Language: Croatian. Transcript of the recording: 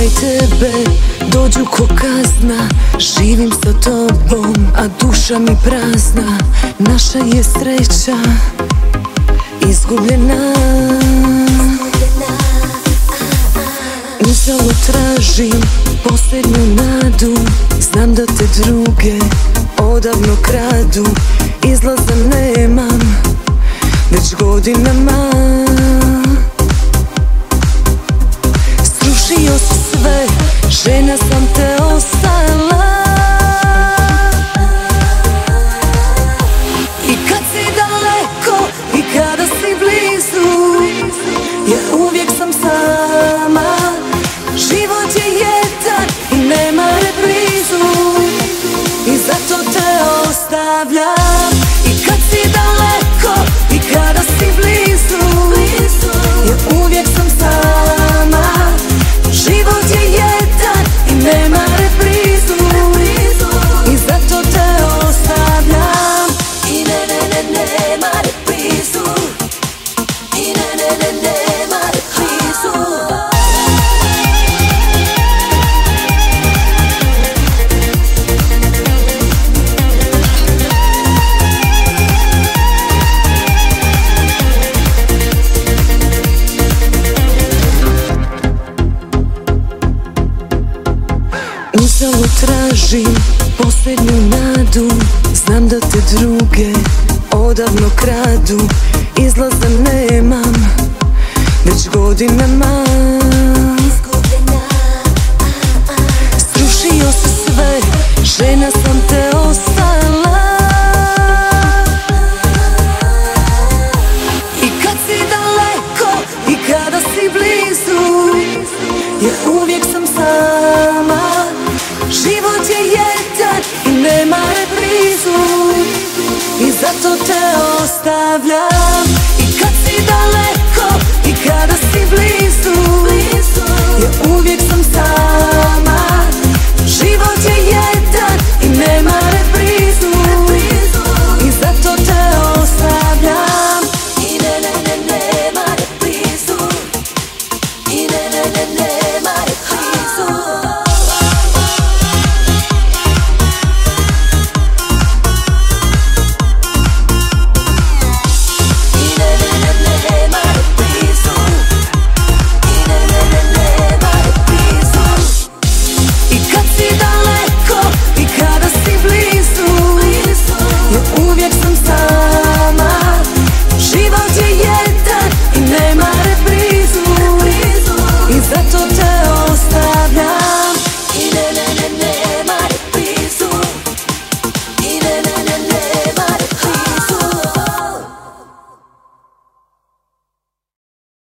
kraj tebe dođu ko kazna Živim sa tobom, a duša mi prazna. Naša je sreća izgubljena. Uzalo tražim posljednju nadu Znam da te druge odavno kradu. Izlaza nemam već godinama. Srušio sve, žena sam te Uzalo tražim posljednju nadu. Znam da te druge odavno kradu. Izlaza nemam. Već godinama i nema reprizu I zato te ostavljam